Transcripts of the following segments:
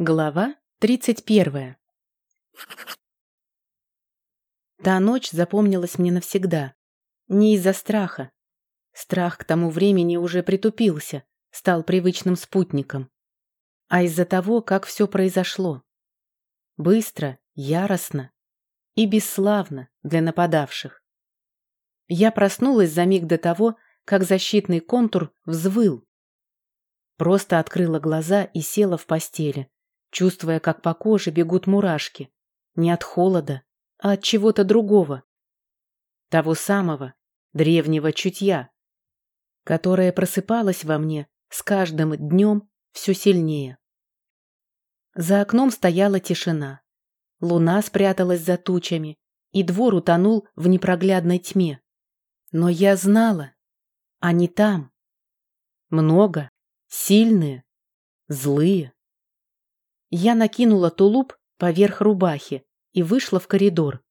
Глава 31. Та ночь запомнилась мне навсегда. Не из-за страха. Страх к тому времени уже притупился, стал привычным спутником. А из-за того, как все произошло. Быстро, яростно и бесславно для нападавших. Я проснулась за миг до того, как защитный контур взвыл. Просто открыла глаза и села в постели чувствуя, как по коже бегут мурашки. Не от холода, а от чего-то другого. Того самого, древнего чутья, которое просыпалось во мне с каждым днем все сильнее. За окном стояла тишина. Луна спряталась за тучами, и двор утонул в непроглядной тьме. Но я знала, они там. Много, сильные, злые. Я накинула тулуп поверх рубахи и вышла в коридор.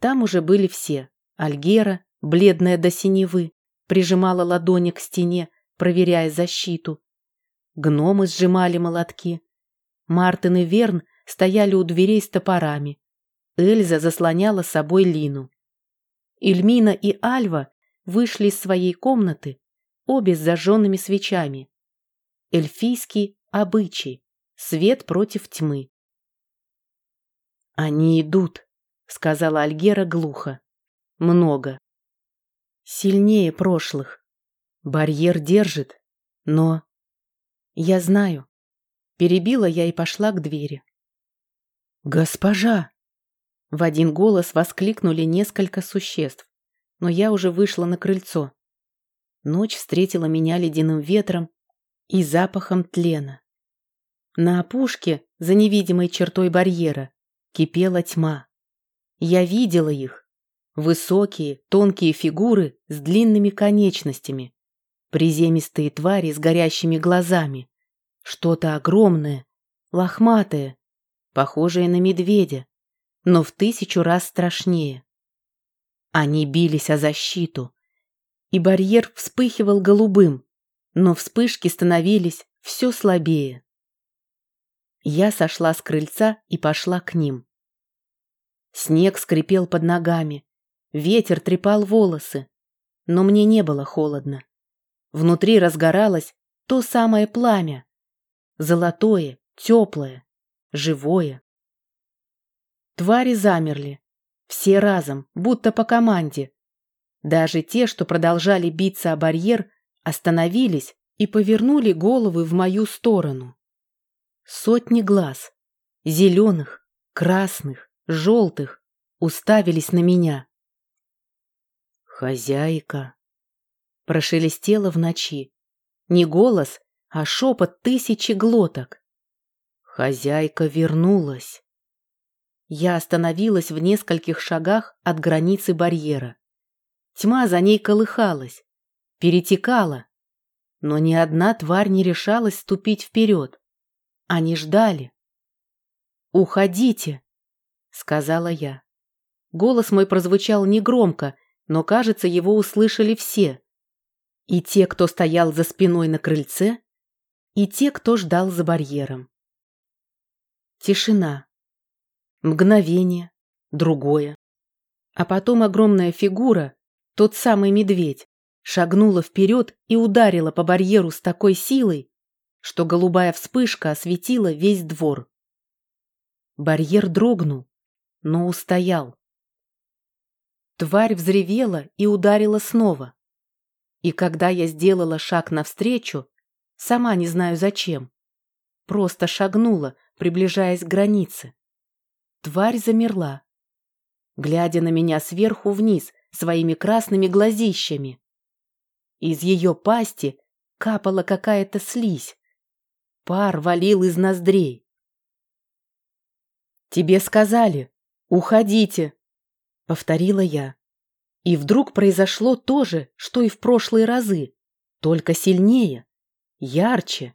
Там уже были все. Альгера, бледная до синевы, прижимала ладони к стене, проверяя защиту. Гномы сжимали молотки. Мартин и Верн стояли у дверей с топорами. Эльза заслоняла собой Лину. Ильмина и Альва вышли из своей комнаты, обе с зажженными свечами. Эльфийский обычай. Свет против тьмы. «Они идут», — сказала Альгера глухо. «Много. Сильнее прошлых. Барьер держит, но...» «Я знаю». Перебила я и пошла к двери. «Госпожа!» В один голос воскликнули несколько существ, но я уже вышла на крыльцо. Ночь встретила меня ледяным ветром и запахом тлена. На опушке, за невидимой чертой барьера, кипела тьма. Я видела их. Высокие, тонкие фигуры с длинными конечностями. Приземистые твари с горящими глазами. Что-то огромное, лохматое, похожее на медведя, но в тысячу раз страшнее. Они бились о защиту, и барьер вспыхивал голубым, но вспышки становились все слабее. Я сошла с крыльца и пошла к ним. Снег скрипел под ногами, ветер трепал волосы, но мне не было холодно. Внутри разгоралось то самое пламя, золотое, теплое, живое. Твари замерли, все разом, будто по команде. Даже те, что продолжали биться о барьер, остановились и повернули головы в мою сторону. Сотни глаз, зеленых, красных, желтых, уставились на меня. «Хозяйка!» Прошелестело в ночи. Не голос, а шепот тысячи глоток. Хозяйка вернулась. Я остановилась в нескольких шагах от границы барьера. Тьма за ней колыхалась, перетекала, но ни одна тварь не решалась ступить вперед. Они ждали. «Уходите!» — сказала я. Голос мой прозвучал негромко, но, кажется, его услышали все. И те, кто стоял за спиной на крыльце, и те, кто ждал за барьером. Тишина. Мгновение. Другое. А потом огромная фигура, тот самый медведь, шагнула вперед и ударила по барьеру с такой силой, что голубая вспышка осветила весь двор. Барьер дрогнул, но устоял. Тварь взревела и ударила снова. И когда я сделала шаг навстречу, сама не знаю зачем, просто шагнула, приближаясь к границе. Тварь замерла, глядя на меня сверху вниз своими красными глазищами. Из ее пасти капала какая-то слизь, Пар валил из ноздрей. «Тебе сказали, уходите!» — повторила я. И вдруг произошло то же, что и в прошлые разы, только сильнее, ярче.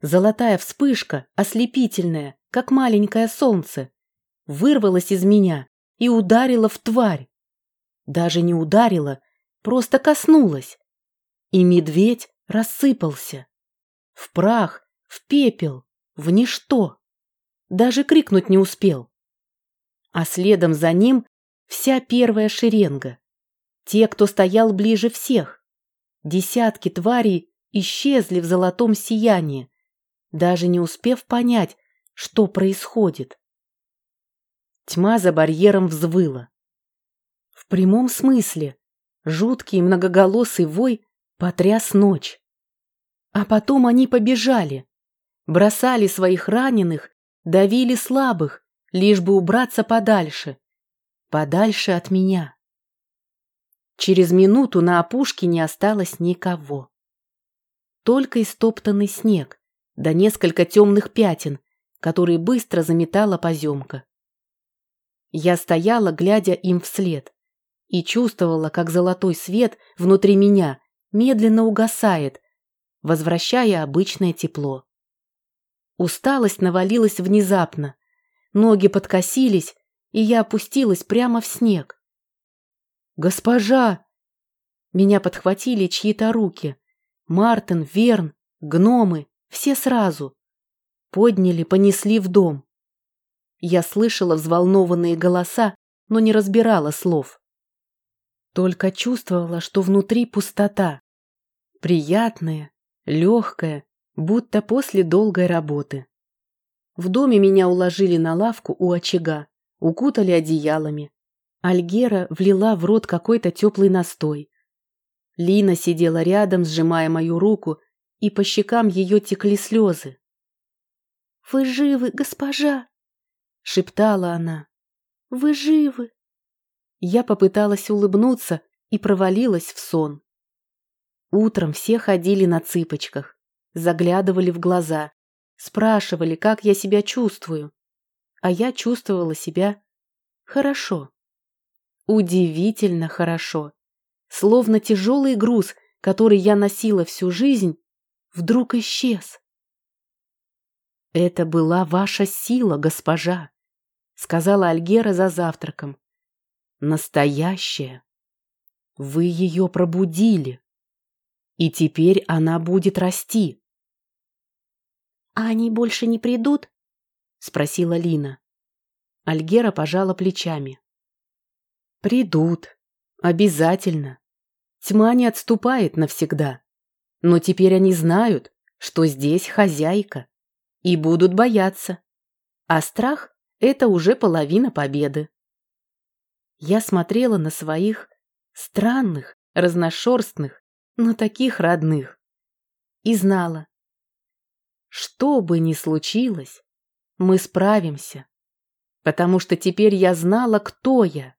Золотая вспышка, ослепительная, как маленькое солнце, вырвалась из меня и ударила в тварь. Даже не ударила, просто коснулась. И медведь рассыпался. В прах, в пепел, в ничто. Даже крикнуть не успел. А следом за ним вся первая шеренга. Те, кто стоял ближе всех. Десятки тварей исчезли в золотом сиянии, даже не успев понять, что происходит. Тьма за барьером взвыла. В прямом смысле жуткий многоголосый вой потряс ночь. А потом они побежали, бросали своих раненых, давили слабых, лишь бы убраться подальше, подальше от меня. Через минуту на опушке не осталось никого. Только истоптанный снег, да несколько темных пятен, которые быстро заметала поземка. Я стояла, глядя им вслед, и чувствовала, как золотой свет внутри меня медленно угасает, возвращая обычное тепло. Усталость навалилась внезапно, ноги подкосились, и я опустилась прямо в снег. «Госпожа!» Меня подхватили чьи-то руки. Мартин, Верн, гномы, все сразу. Подняли, понесли в дом. Я слышала взволнованные голоса, но не разбирала слов. Только чувствовала, что внутри пустота. Приятная, легкая, будто после долгой работы. В доме меня уложили на лавку у очага, укутали одеялами. Альгера влила в рот какой-то теплый настой. Лина сидела рядом, сжимая мою руку, и по щекам ее текли слезы. «Вы живы, госпожа!» шептала она. Вы живы? Я попыталась улыбнуться и провалилась в сон. Утром все ходили на цыпочках, заглядывали в глаза, спрашивали, как я себя чувствую. А я чувствовала себя хорошо. Удивительно хорошо. Словно тяжелый груз, который я носила всю жизнь, вдруг исчез. Это была ваша сила, госпожа сказала Альгера за завтраком. Настоящая. Вы ее пробудили. И теперь она будет расти. А они больше не придут? Спросила Лина. Альгера пожала плечами. Придут. Обязательно. Тьма не отступает навсегда. Но теперь они знают, что здесь хозяйка. И будут бояться. А страх это уже половина победы. Я смотрела на своих странных, разношерстных, но таких родных. И знала, что бы ни случилось, мы справимся, потому что теперь я знала, кто я,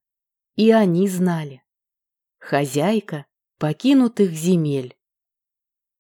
и они знали. Хозяйка покинутых земель.